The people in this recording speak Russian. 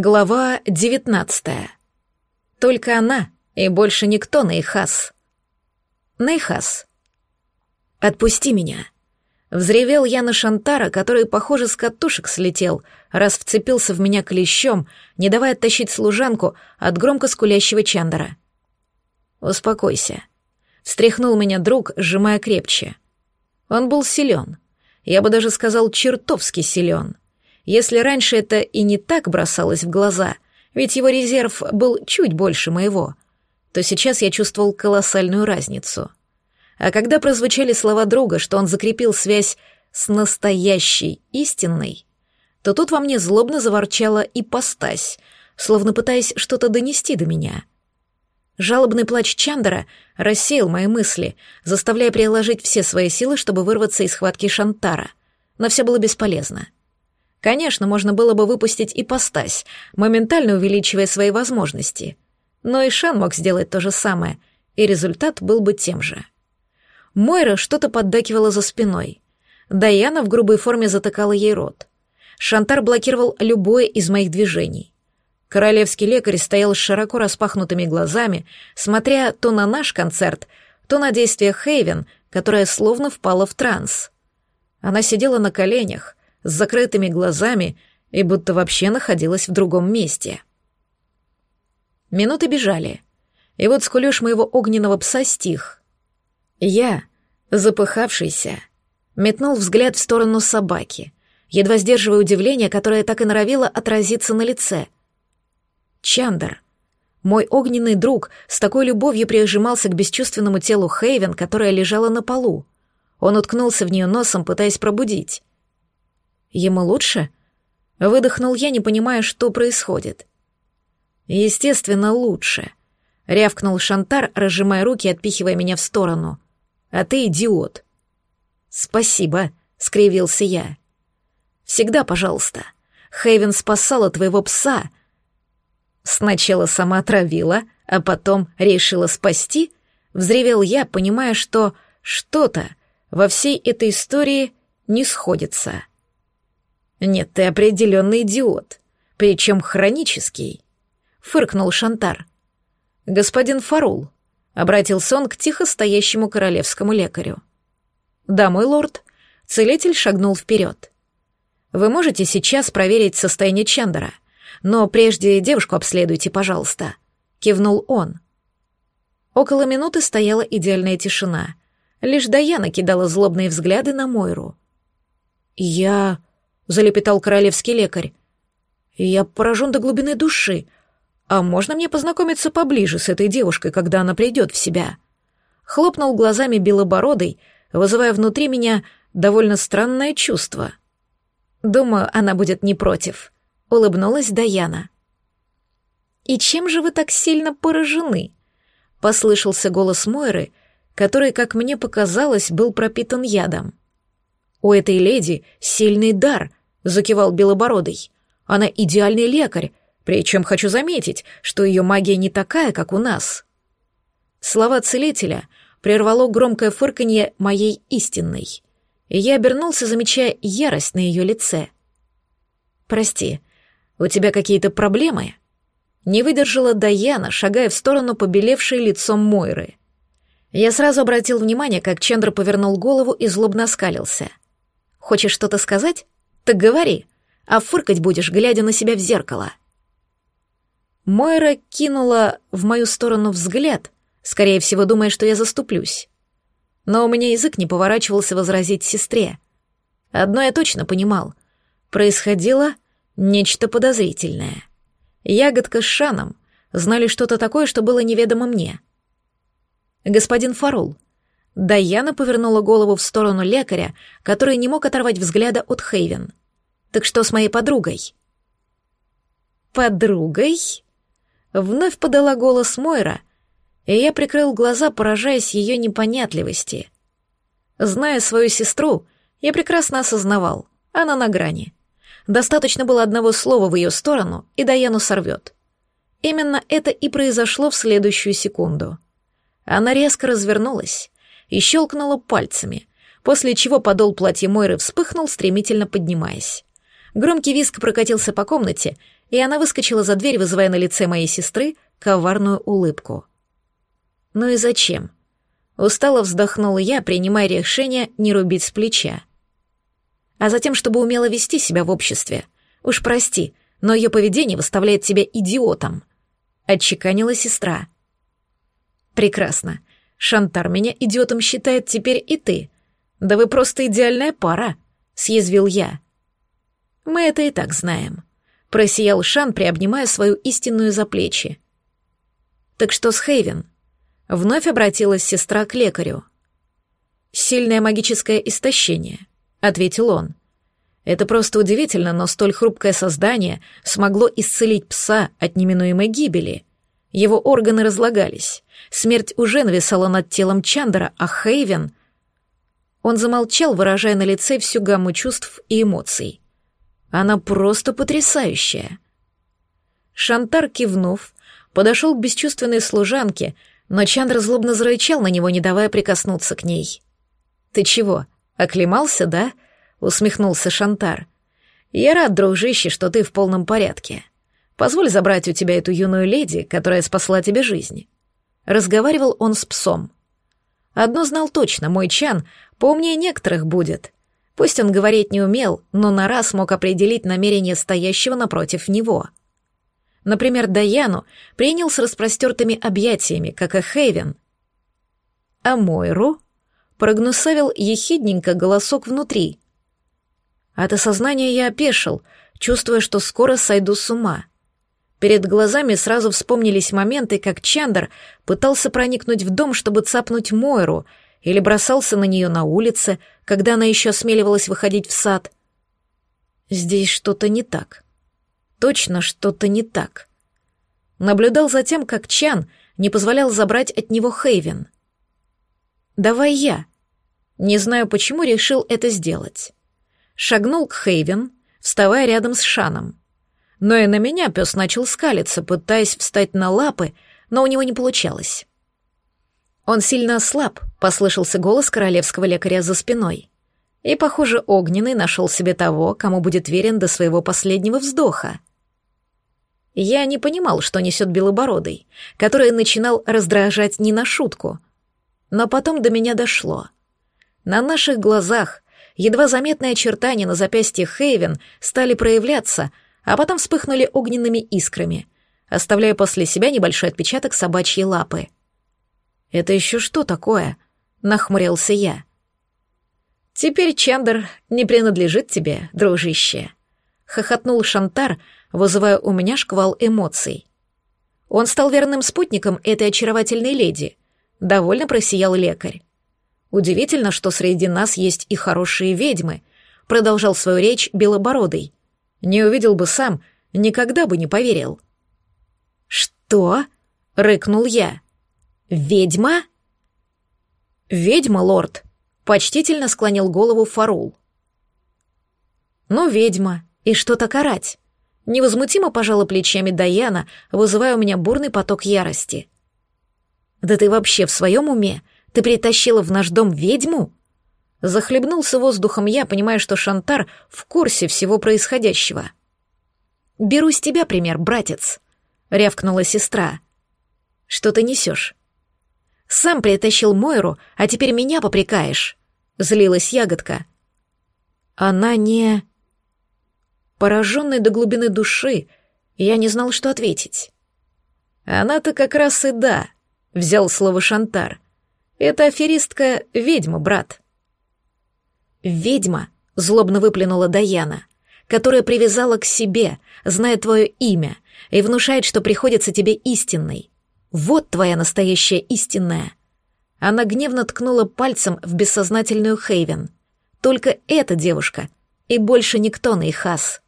Глава девятнадцатая. Только она и больше никто, Нейхас. Нейхас. «Отпусти меня!» Взревел я на Шантара, который, похоже, с катушек слетел, раз вцепился в меня клещом, не давая оттащить служанку от громко скулящего Чандера. «Успокойся», — встряхнул меня друг, сжимая крепче. Он был силен. Я бы даже сказал, чертовски силен. Если раньше это и не так бросалось в глаза, ведь его резерв был чуть больше моего, то сейчас я чувствовал колоссальную разницу. А когда прозвучали слова друга, что он закрепил связь с настоящей, истинной, то тут во мне злобно заворчала и постась, словно пытаясь что-то донести до меня. Жалобный плач Чандера рассеял мои мысли, заставляя приложить все свои силы, чтобы вырваться из схватки Шантара. Но все было бесполезно. Конечно, можно было бы выпустить и постась, моментально увеличивая свои возможности. Но и Шан мог сделать то же самое, и результат был бы тем же. Мойра что-то поддакивала за спиной. Даяна в грубой форме затыкала ей рот. Шантар блокировал любое из моих движений. Королевский лекарь стоял с широко распахнутыми глазами, смотря то на наш концерт, то на действия Хейвен, которая словно впала в транс. Она сидела на коленях, с закрытыми глазами и будто вообще находилась в другом месте. Минуты бежали, и вот скулёж моего огненного пса стих. Я, запыхавшийся, метнул взгляд в сторону собаки, едва сдерживая удивление, которое так и норовило отразиться на лице. Чандер, мой огненный друг, с такой любовью прижимался к бесчувственному телу Хейвен, которая лежала на полу. Он уткнулся в нее носом, пытаясь пробудить. Ему лучше? Выдохнул я, не понимая, что происходит. Естественно, лучше. Рявкнул Шантар, разжимая руки и отпихивая меня в сторону. А ты идиот. Спасибо, скривился я. Всегда, пожалуйста. Хейвен спасала твоего пса. Сначала сама отравила, а потом решила спасти? Взревел я, понимая, что что-то во всей этой истории не сходится. «Нет, ты определенный идиот, причем хронический», — фыркнул Шантар. «Господин Фарул», — обратился он к тихо стоящему королевскому лекарю. «Да, мой лорд», — целитель шагнул вперед. «Вы можете сейчас проверить состояние Чандера, но прежде девушку обследуйте, пожалуйста», — кивнул он. Около минуты стояла идеальная тишина. Лишь Даяна кидала злобные взгляды на Мойру. «Я...» залепетал королевский лекарь. Я поражен до глубины души. А можно мне познакомиться поближе с этой девушкой, когда она придет в себя? Хлопнул глазами белобородой, вызывая внутри меня довольно странное чувство. Думаю, она будет не против. Улыбнулась Даяна. «И чем же вы так сильно поражены?» — послышался голос Мойры, который, как мне показалось, был пропитан ядом. «У этой леди сильный дар», закивал Белобородый. Она идеальный лекарь, причем хочу заметить, что ее магия не такая, как у нас. Слова целителя прервало громкое фырканье моей истинной, и я обернулся, замечая ярость на ее лице. «Прости, у тебя какие-то проблемы?» Не выдержала Даяна, шагая в сторону побелевшей лицом Мойры. Я сразу обратил внимание, как Чендра повернул голову и злобно оскалился. «Хочешь что-то сказать?» Так говори, а фыркать будешь, глядя на себя в зеркало. Мойра кинула в мою сторону взгляд, скорее всего, думая, что я заступлюсь. Но у меня язык не поворачивался возразить сестре. Одно я точно понимал. Происходило нечто подозрительное. Ягодка с Шаном знали что-то такое, что было неведомо мне. «Господин Фарул», Даяна повернула голову в сторону лекаря, который не мог оторвать взгляда от Хейвен. Так что с моей подругой? Подругой? Вновь подала голос Мойра, и я прикрыл глаза, поражаясь ее непонятливости. Зная свою сестру, я прекрасно осознавал, она на грани. Достаточно было одного слова в ее сторону, и Даяну сорвет. Именно это и произошло в следующую секунду. Она резко развернулась и щелкнула пальцами, после чего подол платья Мойры вспыхнул, стремительно поднимаясь. Громкий виск прокатился по комнате, и она выскочила за дверь, вызывая на лице моей сестры коварную улыбку. «Ну и зачем?» Устало вздохнула я, принимая решение не рубить с плеча. А затем, чтобы умело вести себя в обществе. Уж прости, но ее поведение выставляет тебя идиотом. Отчеканила сестра. Прекрасно. Шантар меня идиотом считает теперь и ты. Да вы просто идеальная пара, съязвил я. Мы это и так знаем. Просиял Шан, приобнимая свою истинную за плечи. Так что с Хейвен? Вновь обратилась сестра к лекарю. «Сильное магическое истощение», — ответил он. «Это просто удивительно, но столь хрупкое создание смогло исцелить пса от неминуемой гибели. Его органы разлагались. Смерть уже нависала над телом Чандера, а Хейвен...» Он замолчал, выражая на лице всю гамму чувств и эмоций. «Она просто потрясающая». Шантар, кивнув, подошел к бесчувственной служанке, но Чандра злобно зарычал на него, не давая прикоснуться к ней. «Ты чего, оклемался, да?» — усмехнулся Шантар. «Я рад, дружище, что ты в полном порядке. Позволь забрать у тебя эту юную леди, которая спасла тебе жизнь». Разговаривал он с псом. Одно знал точно, мой Чан поумнее некоторых будет. Пусть он говорить не умел, но на раз мог определить намерение стоящего напротив него — Например, Даяну принял с распростертыми объятиями, как и Хейвен. А Мойру прогнусавил ехидненько голосок внутри. От осознания я опешил, чувствуя, что скоро сойду с ума. Перед глазами сразу вспомнились моменты, как Чандр пытался проникнуть в дом, чтобы цапнуть Мойру, или бросался на нее на улице, когда она еще осмеливалась выходить в сад. Здесь что-то не так точно что-то не так. Наблюдал за тем, как Чан не позволял забрать от него Хейвен. «Давай я». Не знаю, почему решил это сделать. Шагнул к Хейвен, вставая рядом с Шаном. Но и на меня пес начал скалиться, пытаясь встать на лапы, но у него не получалось. Он сильно ослаб, послышался голос королевского лекаря за спиной. И, похоже, Огненный нашел себе того, кому будет верен до своего последнего вздоха. Я не понимал, что несет Белобородый, который начинал раздражать не на шутку. Но потом до меня дошло. На наших глазах едва заметные очертания на запястье Хейвен стали проявляться, а потом вспыхнули огненными искрами, оставляя после себя небольшой отпечаток собачьей лапы. «Это еще что такое?» — нахмурился я. «Теперь Чандер не принадлежит тебе, дружище», — хохотнул Шантар, вызывая у меня шквал эмоций. Он стал верным спутником этой очаровательной леди. Довольно просиял лекарь. Удивительно, что среди нас есть и хорошие ведьмы, продолжал свою речь Белобородый. Не увидел бы сам, никогда бы не поверил. Что? рыкнул я. Ведьма? Ведьма, лорд, почтительно склонил голову Фарул. Ну, ведьма, и что-то карать. Невозмутимо пожала плечами Даяна, вызывая у меня бурный поток ярости. «Да ты вообще в своем уме? Ты притащила в наш дом ведьму?» Захлебнулся воздухом я, понимая, что Шантар в курсе всего происходящего. «Беру с тебя пример, братец», — рявкнула сестра. «Что ты несешь?» «Сам притащил Мойру, а теперь меня попрекаешь», — злилась ягодка. «Она не...» Пораженный до глубины души, я не знал, что ответить. «Она-то как раз и да», — взял слово Шантар. «Это аферистка ведьма, брат». «Ведьма», — злобно выплюнула Даяна, «которая привязала к себе, зная твое имя, и внушает, что приходится тебе истинной. Вот твоя настоящая истинная». Она гневно ткнула пальцем в бессознательную Хейвен. «Только эта девушка, и больше никто на Ихас».